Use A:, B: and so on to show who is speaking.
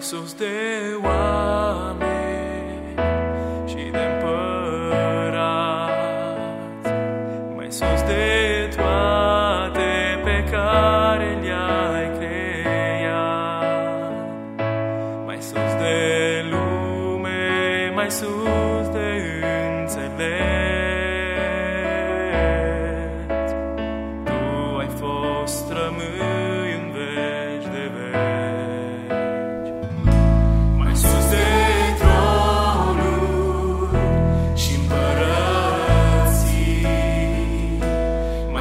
A: So stay os